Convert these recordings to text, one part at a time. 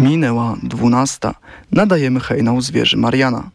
Minęła dwunasta. Nadajemy hejnał zwierzy Mariana.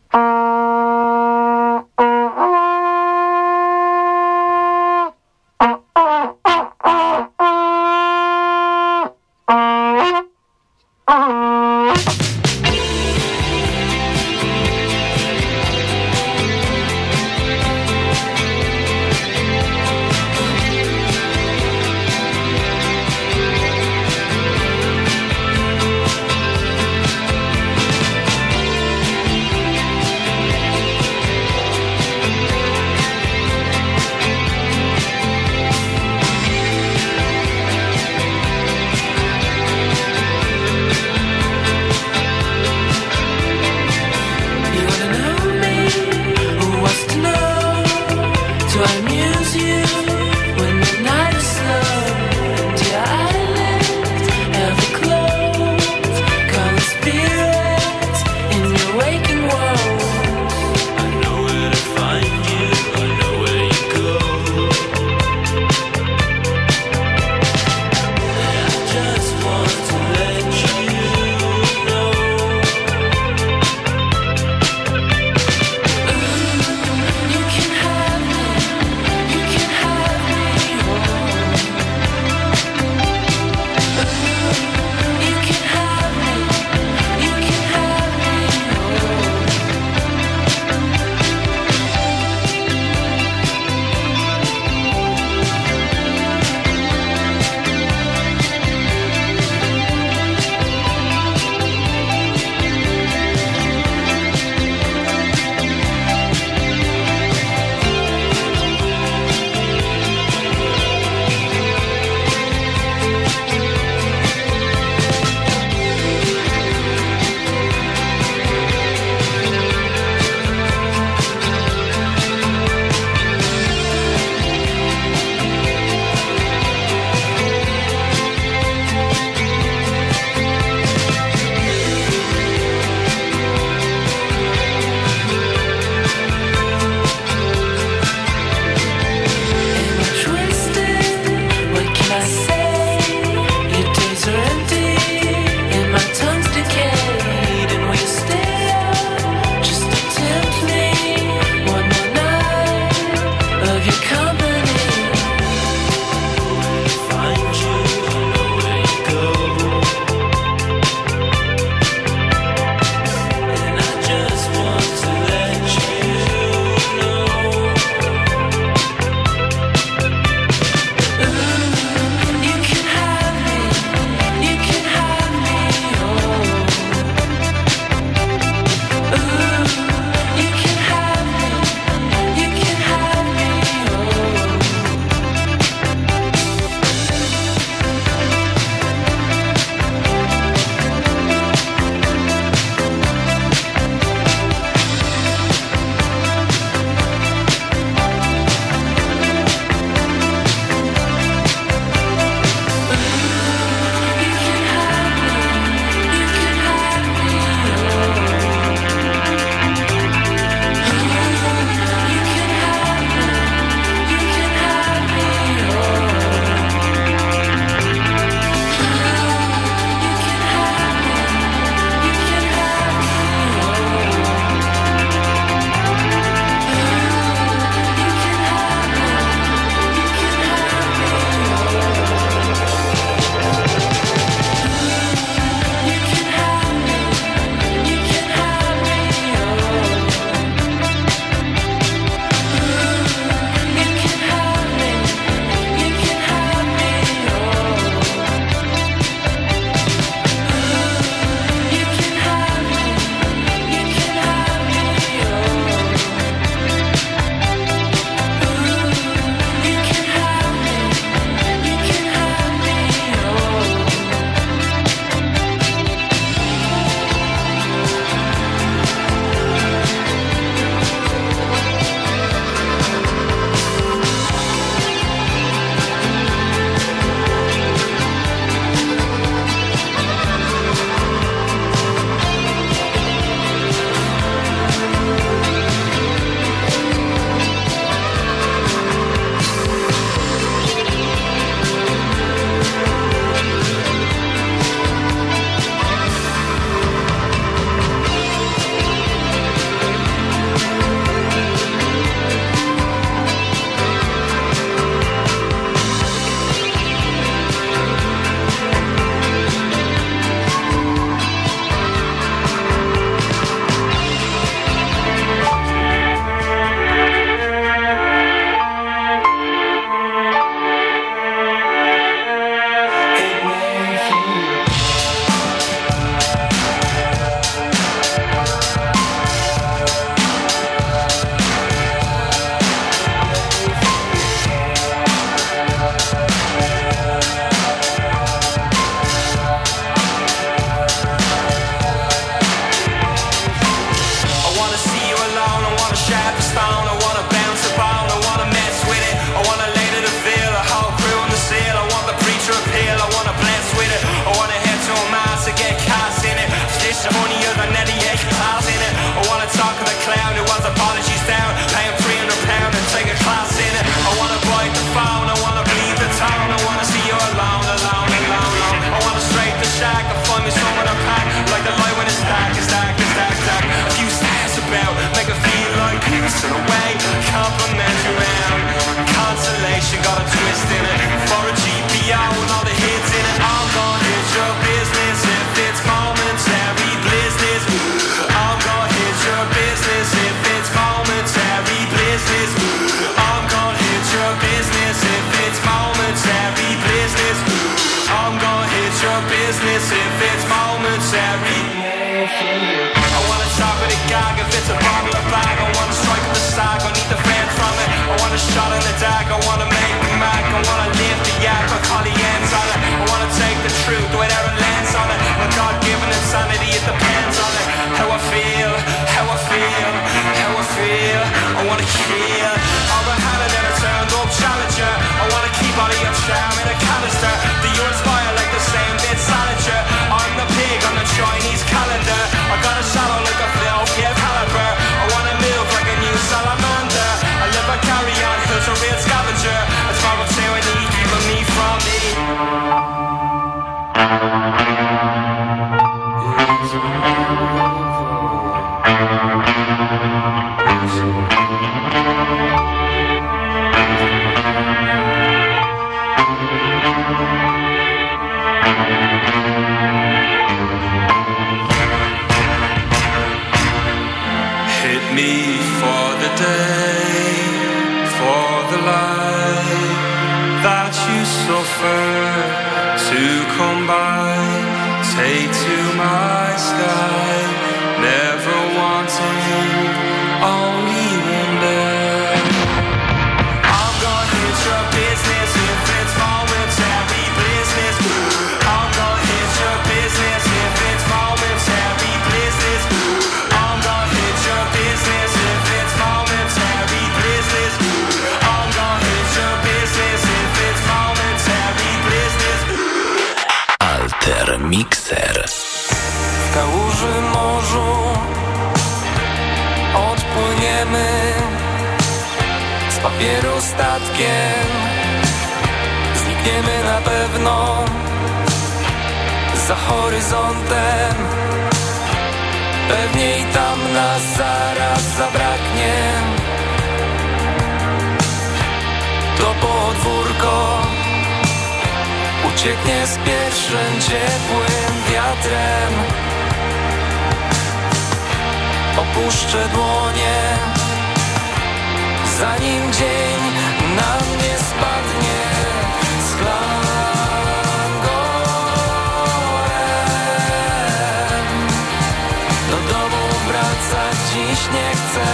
nie chcę.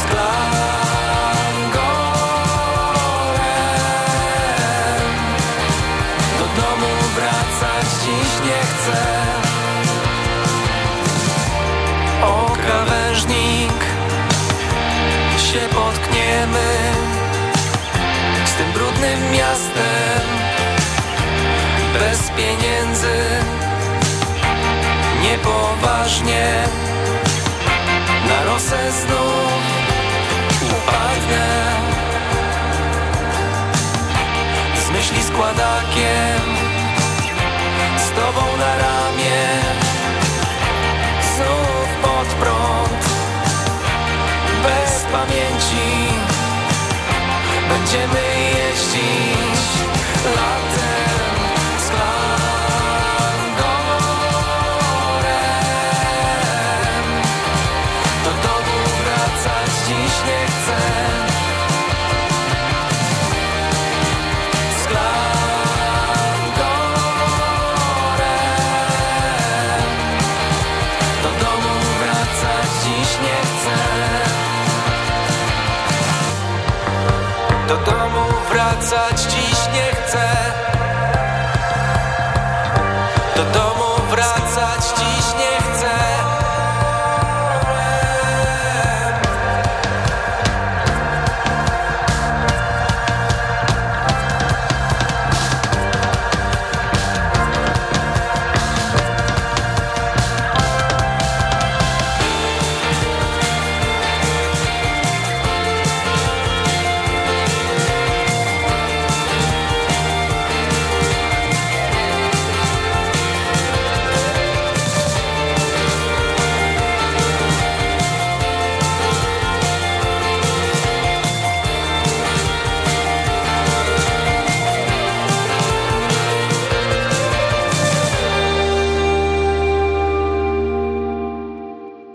Sklangorem Do domu wracać dziś nie chcę. O krawężnik się potkniemy Z tym brudnym miastem. niepoważnie. Na rosę znów upadnę. Z myśli składakiem Z tobą na ramię. Znów pod prąd Bez pamięci. Będziemy jeździć lat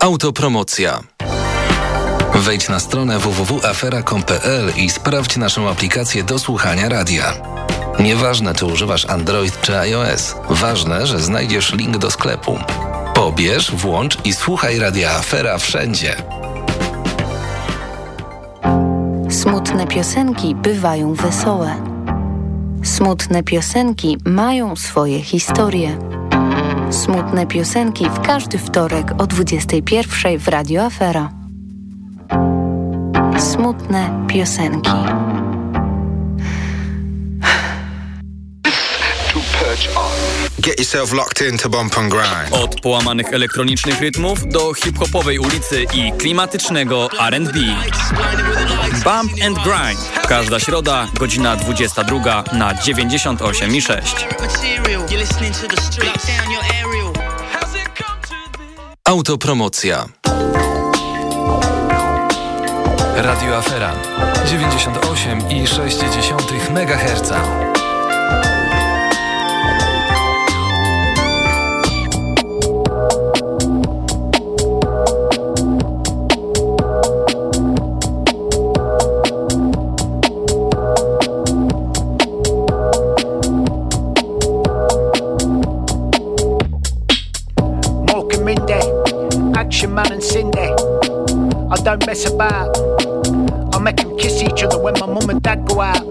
Autopromocja. Wejdź na stronę www.afera.com.pl i sprawdź naszą aplikację do słuchania radia. Nieważne, czy używasz Android czy iOS, ważne, że znajdziesz link do sklepu. Pobierz, włącz i słuchaj radia Afera wszędzie. Smutne piosenki bywają wesołe. Smutne piosenki mają swoje historie. Smutne piosenki w każdy wtorek o 21 w Radio Afera. Smutne piosenki. Get yourself locked in to bump and grind. Od połamanych elektronicznych rytmów do hip-hopowej ulicy i klimatycznego R&B. Bump and Grind. Każda środa, godzina 22 na 98 i 6. Autopromocja. Radio Afera 98 i 6 MHz. Mess about. I make them kiss each other when my mum and dad go out.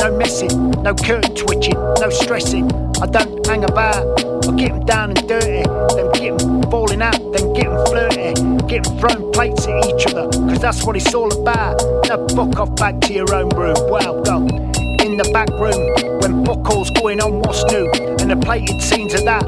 No messing, no curtain twitching, no stressing. I don't hang about. I get them down and dirty, then get them falling out, then get them flirty, get them throwing plates at each other, cause that's what it's all about. Now fuck off back to your own room, well done. In the back room, when fuck all's going on, what's new? And the plated scenes of that.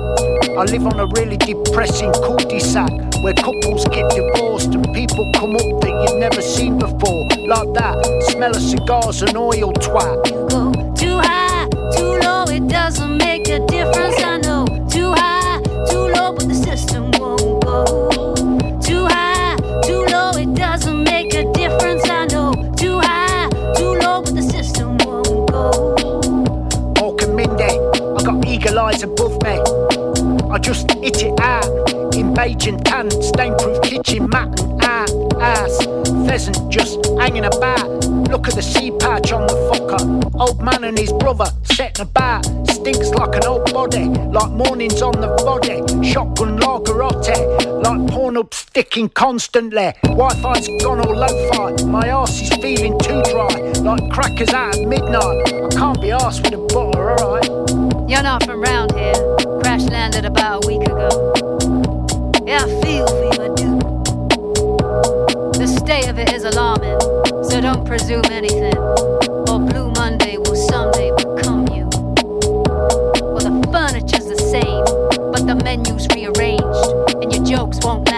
I live on a really depressing cul-de-sac where couples get divorced and people come up that you've never seen before. Like that, smell of cigars and oil twat. You go too high, too low, it doesn't make a difference. I just hit it out in beige and tan, stain-proof kitchen mat and ass. Pheasant just hanging about. Look at the sea patch on the fucker. Old man and his brother setting about. Stinks like an old body, like mornings on the body. Shotgun lagerotte, like porn up sticking constantly. Wi-Fi's gone all lo-fi. My ass is feeling too dry, like crackers out at midnight. I can't be arsed with a butter, alright. You're not from round here. Crash landed about a week ago. Yeah, I feel for fever do. The state of it is alarming, so don't presume anything. Or Blue Monday will someday become you. Well, the furniture's the same, but the menu's rearranged, and your jokes won't land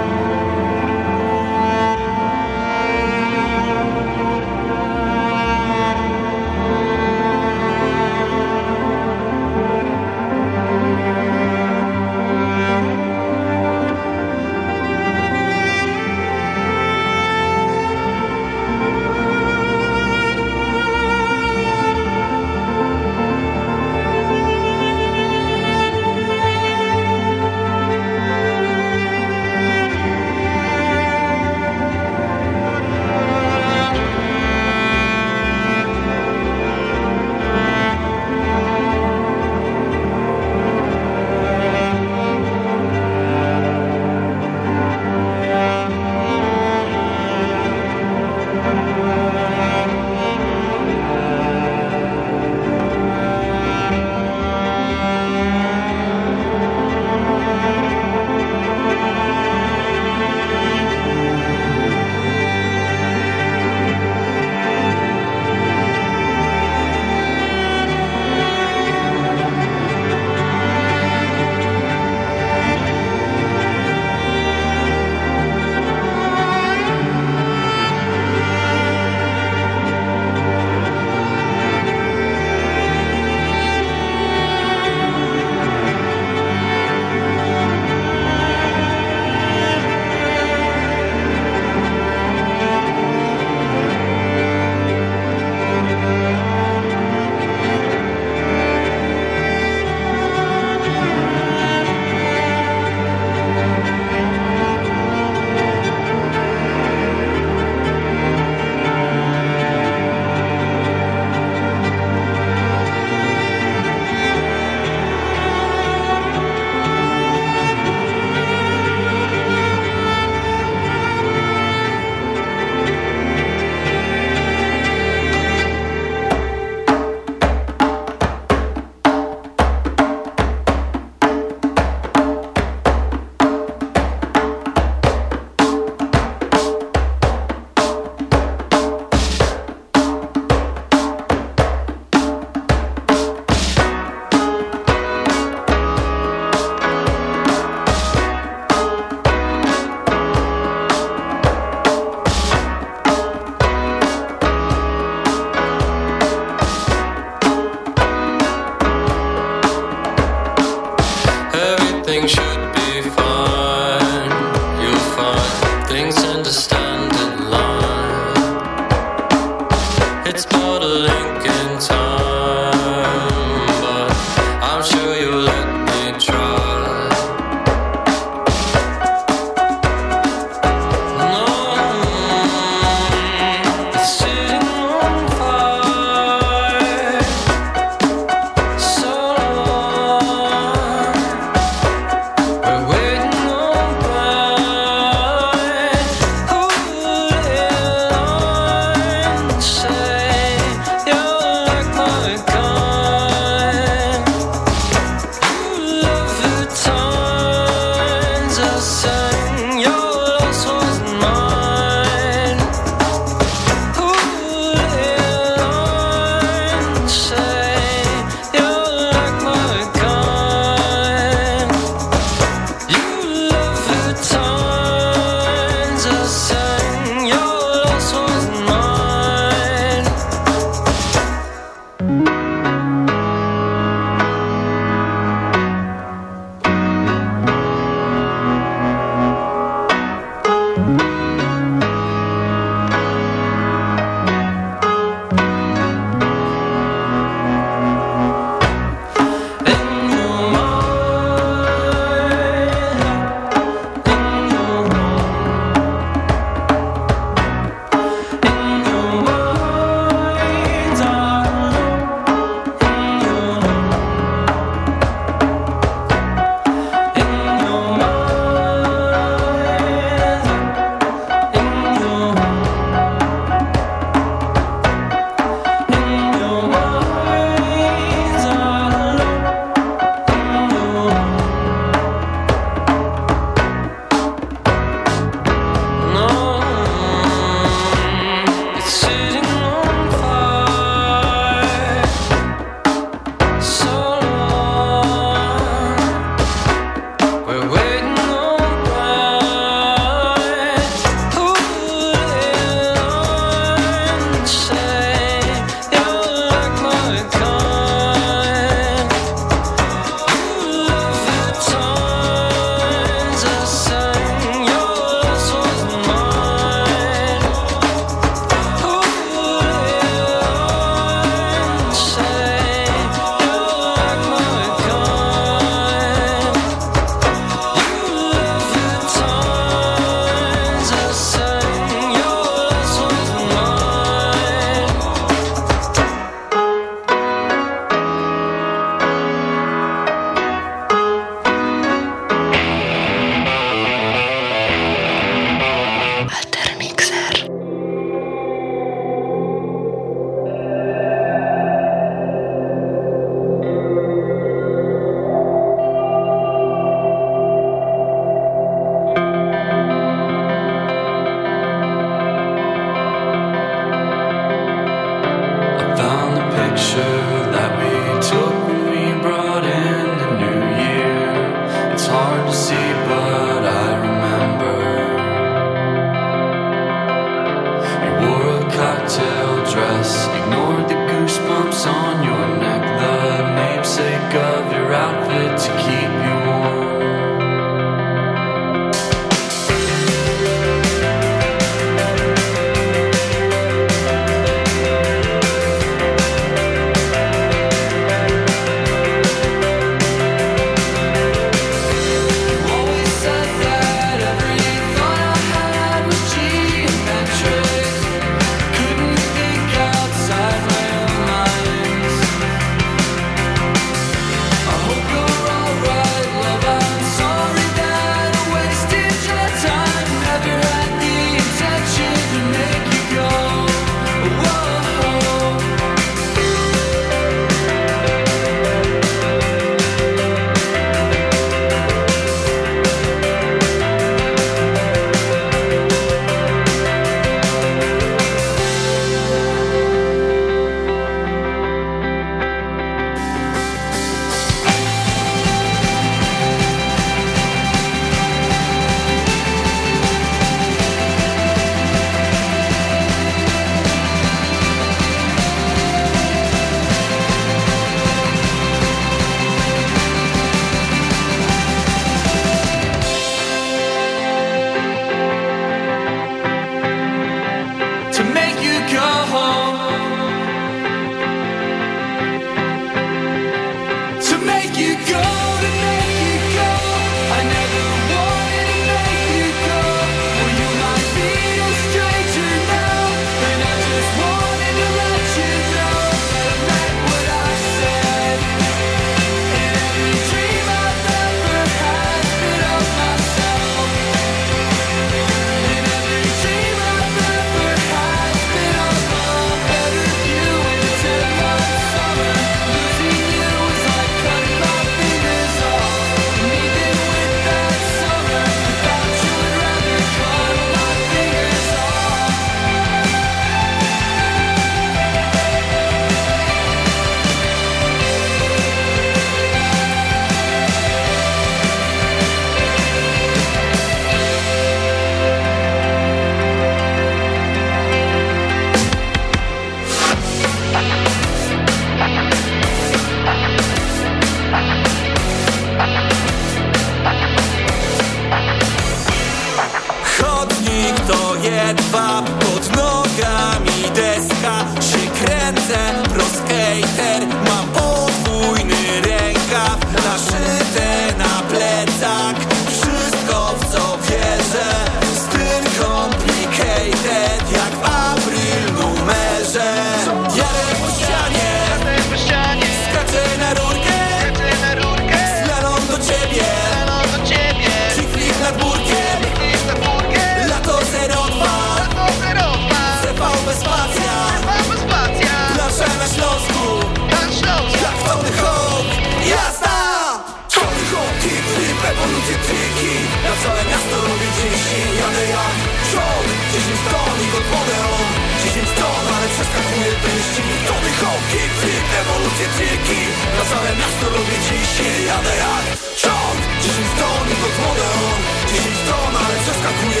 dziś, jadę jak Ciąg, 10 ton i pod wodę on 10 ton, ale przeskakuje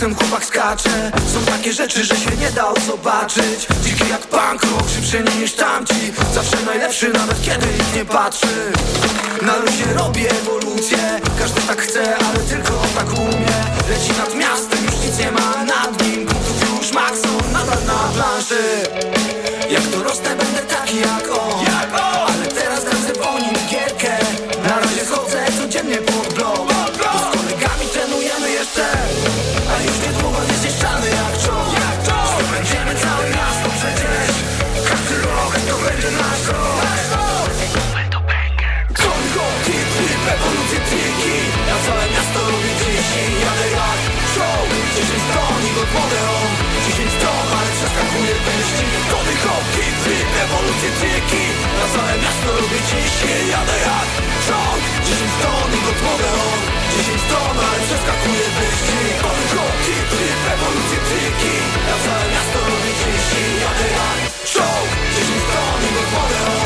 Ten chłopak skacze. Są takie rzeczy, że się nie da zobaczyć. Dziki jak punk rock, szybszy niż tamci. Zawsze najlepszy, nawet kiedy nikt nie patrzy. Na luzie robię ewolucję. Każdy tak chce, ale tylko tak umie. Leci nad miastem, już nic nie ma nad nim. Punktów już makson, nadal na planszy. Jak dorosnę, będę taki jak on triki Ja całe miasto lubię dziś. I jadę jak show 10 ton i wodę on. 10 ton, ale przeskakuje wyścig. Tony Hawk, hip, hip, ewolucje, triki. Ja całe miasto lubię dziś. Jadę jak show 10 ton i wodę on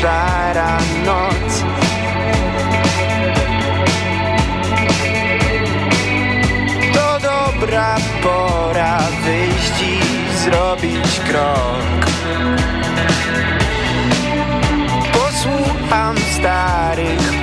Szara noc. To dobra pora wyjść i zrobić krok. Posłucham starych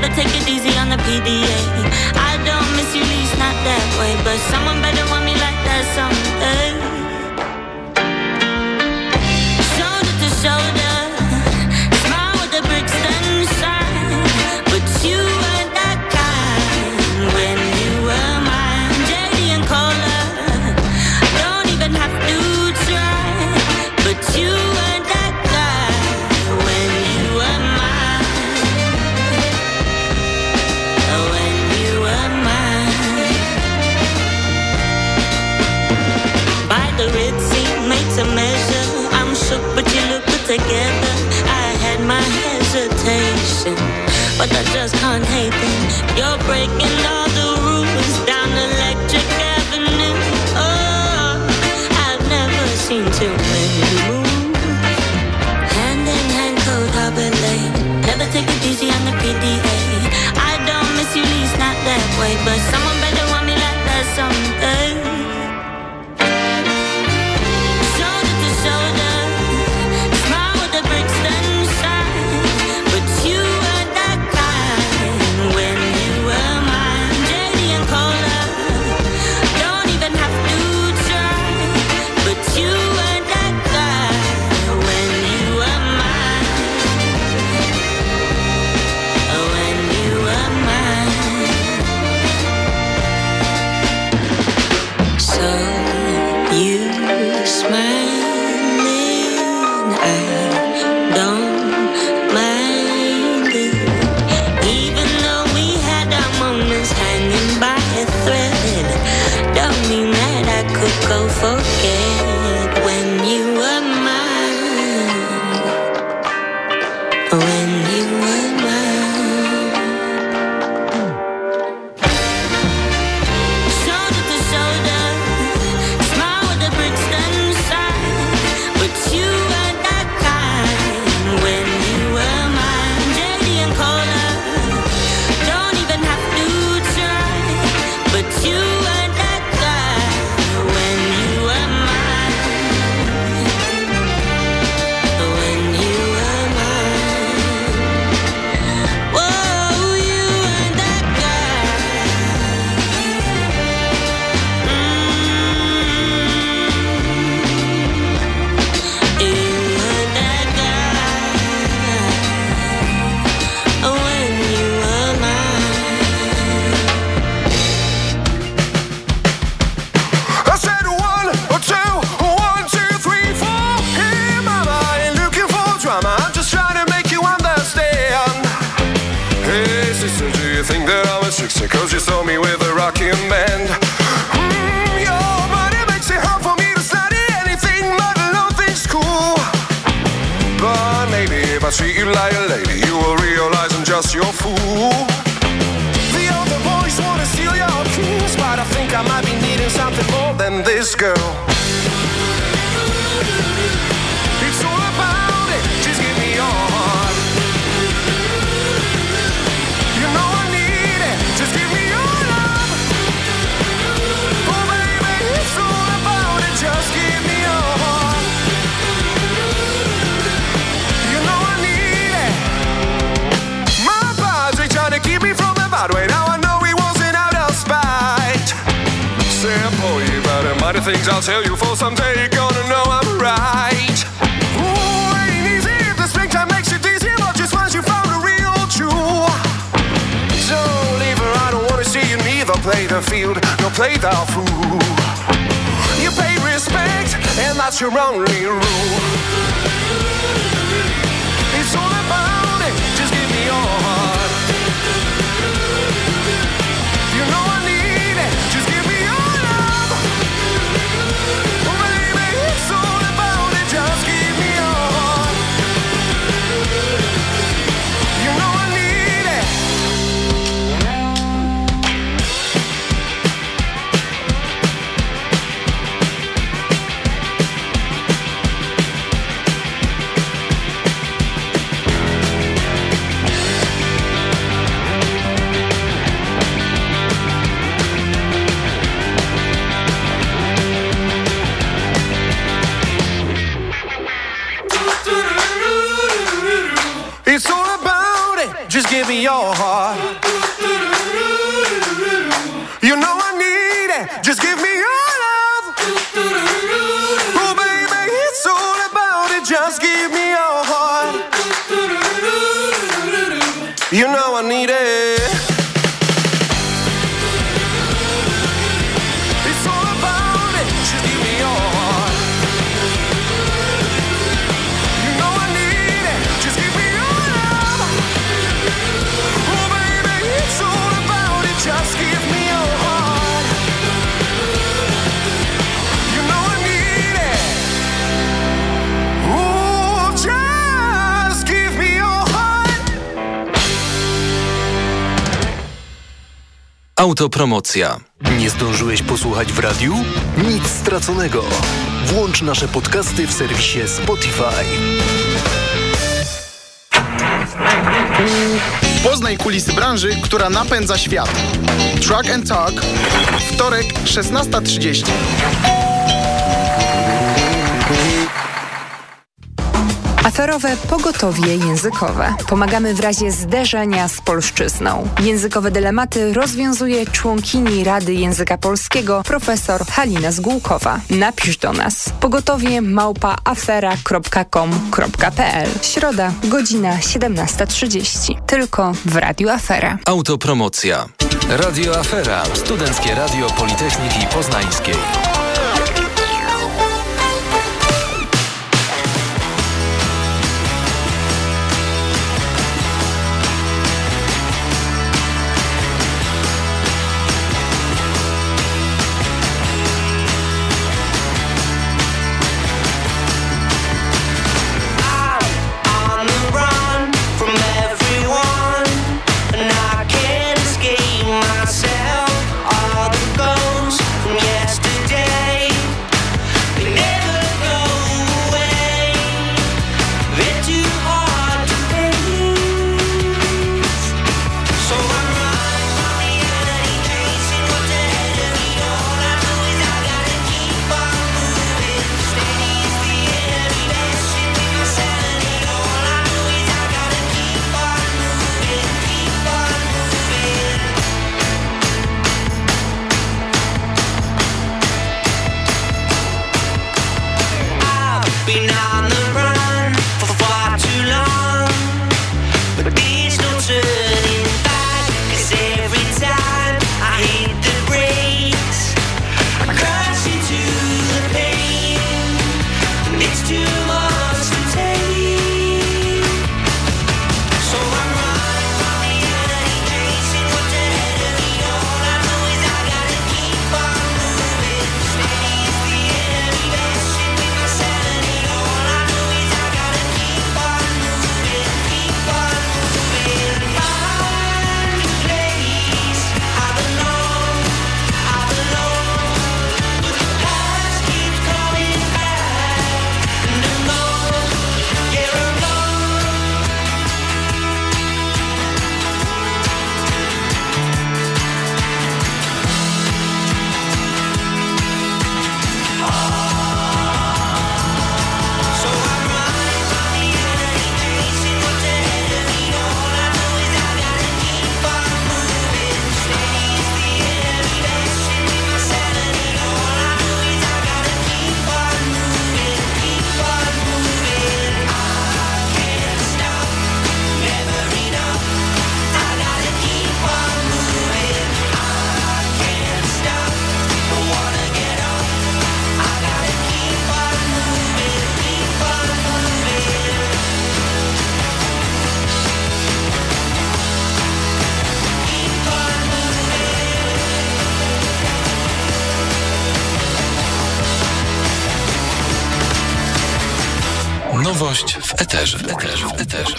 Gotta take it easy on the PDA. I don't miss you least, not that way. But someone better want me like that someday. just can't hate them. You're breaking things I'll tell you for someday you're gonna know I'm right. Ooh, ain't easy if the springtime makes dizzy, but just once you found a real true. Leave I don't wanna see you neither play the field nor play the fool. You pay respect, and that's your only rule. me your heart. Autopromocja. Nie zdążyłeś posłuchać w radiu? Nic straconego. Włącz nasze podcasty w serwisie Spotify. Poznaj kulisy branży, która napędza świat. Truck and Talk, wtorek 16.30. Aferowe pogotowie językowe. Pomagamy w razie zderzenia z polszczyzną. Językowe dylematy rozwiązuje członkini Rady Języka Polskiego profesor Halina Zgółkowa. Napisz do nas pogotowie małpaafera.com.pl Środa, godzina 17.30. Tylko w Radiu Afera. Autopromocja. Radio Afera. Studenckie Radio Politechniki Poznańskiej. Nowość w eterze, w eterze, w eterze.